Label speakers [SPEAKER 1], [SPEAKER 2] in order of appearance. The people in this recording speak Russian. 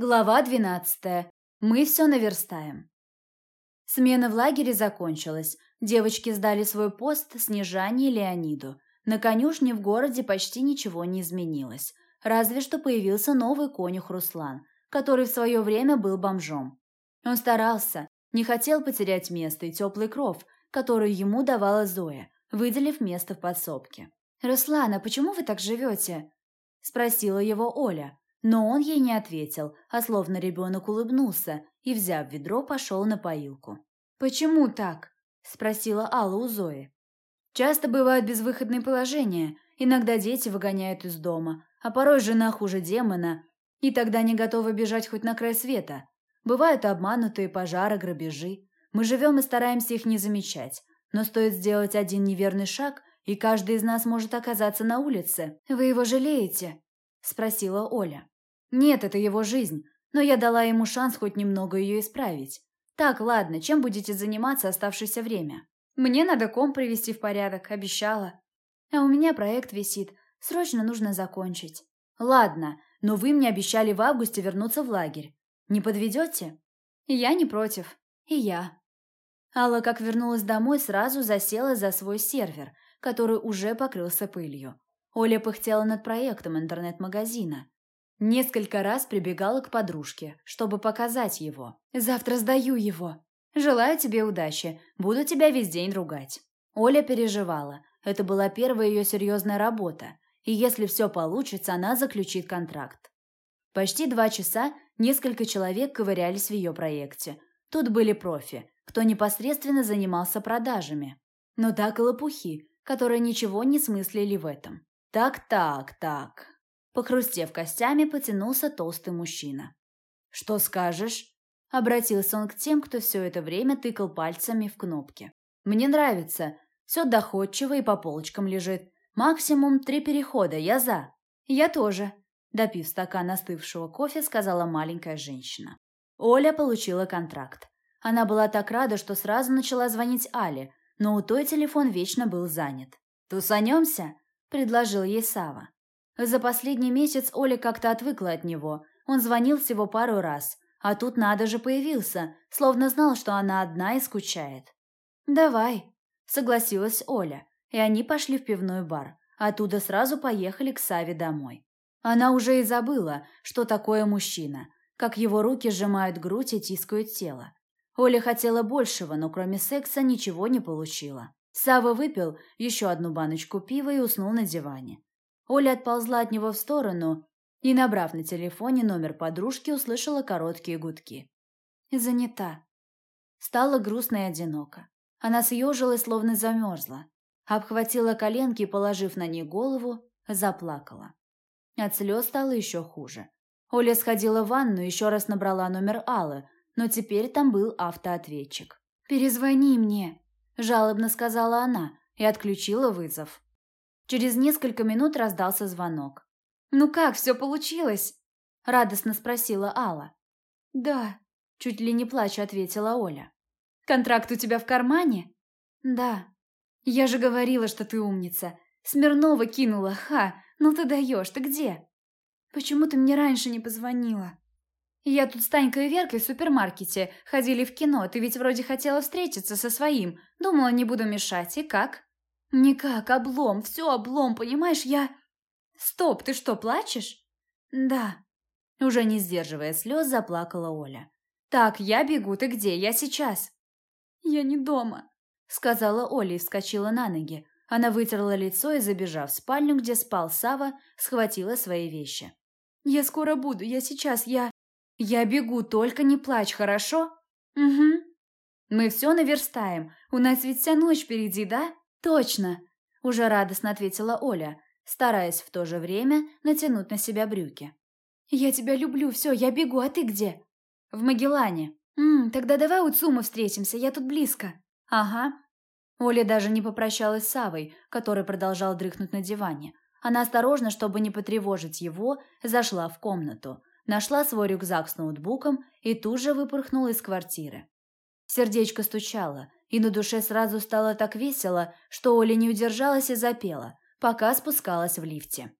[SPEAKER 1] Глава двенадцатая. Мы все наверстаем. Смена в лагере закончилась. Девочки сдали свой пост Снежане и Леониду. На конюшне в городе почти ничего не изменилось. Разве что появился новый конюх Руслан, который в свое время был бомжом. Он старался, не хотел потерять место и теплый кров, который ему давала Зоя, выделив место в подсобке. «Руслан, а почему вы так живете?» – спросила его Оля. Но он ей не ответил, а словно ребенок улыбнулся и, взяв ведро, пошел на поилку. «Почему так?» – спросила Алла у Зои. «Часто бывают безвыходные положения. Иногда дети выгоняют из дома, а порой жена хуже демона, и тогда не готова бежать хоть на край света. Бывают обманутые пожары, грабежи. Мы живем и стараемся их не замечать. Но стоит сделать один неверный шаг, и каждый из нас может оказаться на улице. Вы его жалеете?» – спросила Оля. «Нет, это его жизнь, но я дала ему шанс хоть немного ее исправить. Так, ладно, чем будете заниматься оставшееся время? Мне надо ком привести в порядок, обещала. А у меня проект висит, срочно нужно закончить. Ладно, но вы мне обещали в августе вернуться в лагерь. Не подведете? Я не против. И я. Алла, как вернулась домой, сразу засела за свой сервер, который уже покрылся пылью. Оля пыхтела над проектом интернет-магазина. Несколько раз прибегала к подружке, чтобы показать его. «Завтра сдаю его. Желаю тебе удачи. Буду тебя весь день ругать». Оля переживала. Это была первая ее серьезная работа. И если все получится, она заключит контракт. Почти два часа несколько человек ковырялись в ее проекте. Тут были профи, кто непосредственно занимался продажами. Но так и лопухи, которые ничего не смыслили в этом. Так, так, так. Похрустев костями, потянулся толстый мужчина. «Что скажешь?» Обратился он к тем, кто все это время тыкал пальцами в кнопки. «Мне нравится. Все доходчиво и по полочкам лежит. Максимум три перехода. Я за». «Я тоже», – допив стакан остывшего кофе, сказала маленькая женщина. Оля получила контракт. Она была так рада, что сразу начала звонить Але, но у той телефон вечно был занят. «Тусанемся?» – предложил ей Сава. За последний месяц Оля как-то отвыкла от него. Он звонил всего пару раз, а тут надо же появился, словно знал, что она одна и скучает. «Давай», — согласилась Оля, и они пошли в пивной бар. Оттуда сразу поехали к Саве домой. Она уже и забыла, что такое мужчина, как его руки сжимают грудь и тискают тело. Оля хотела большего, но кроме секса ничего не получила. Сава выпил еще одну баночку пива и уснул на диване. Оля отползла от него в сторону и, набрав на телефоне номер подружки, услышала короткие гудки. Занята. Стало грустно и одиноко. Она съежилась, словно замерзла. Обхватила коленки положив на них голову, заплакала. От слез стало еще хуже. Оля сходила в ванну, еще раз набрала номер Аллы, но теперь там был автоответчик. «Перезвони мне», – жалобно сказала она и отключила вызов. Через несколько минут раздался звонок. «Ну как, все получилось?» – радостно спросила Алла. «Да», – чуть ли не плача ответила Оля. «Контракт у тебя в кармане?» «Да». «Я же говорила, что ты умница. Смирнова кинула, ха, ну ты даешь, ты где?» «Почему ты мне раньше не позвонила?» «Я тут с Танькой и Веркой в супермаркете. Ходили в кино. Ты ведь вроде хотела встретиться со своим. Думала, не буду мешать. И как?» «Никак, облом, все облом, понимаешь, я...» «Стоп, ты что, плачешь?» «Да». Уже не сдерживая слез, заплакала Оля. «Так, я бегу, ты где? Я сейчас». «Я не дома», — сказала Оля и вскочила на ноги. Она вытерла лицо и, забежав в спальню, где спал Сава, схватила свои вещи. «Я скоро буду, я сейчас, я...» «Я бегу, только не плачь, хорошо?» «Угу». «Мы все наверстаем, у нас ведь вся ночь впереди, да?» «Точно!» – уже радостно ответила Оля, стараясь в то же время натянуть на себя брюки. «Я тебя люблю, все, я бегу, а ты где?» «В Магеллане». «М, тогда давай у Цумы встретимся, я тут близко». «Ага». Оля даже не попрощалась с Савой, который продолжал дрыхнуть на диване. Она осторожно, чтобы не потревожить его, зашла в комнату, нашла свой рюкзак с ноутбуком и тут же выпорхнула из квартиры. Сердечко стучало, и на душе сразу стало так весело, что Оля не удержалась и запела, пока спускалась в лифте.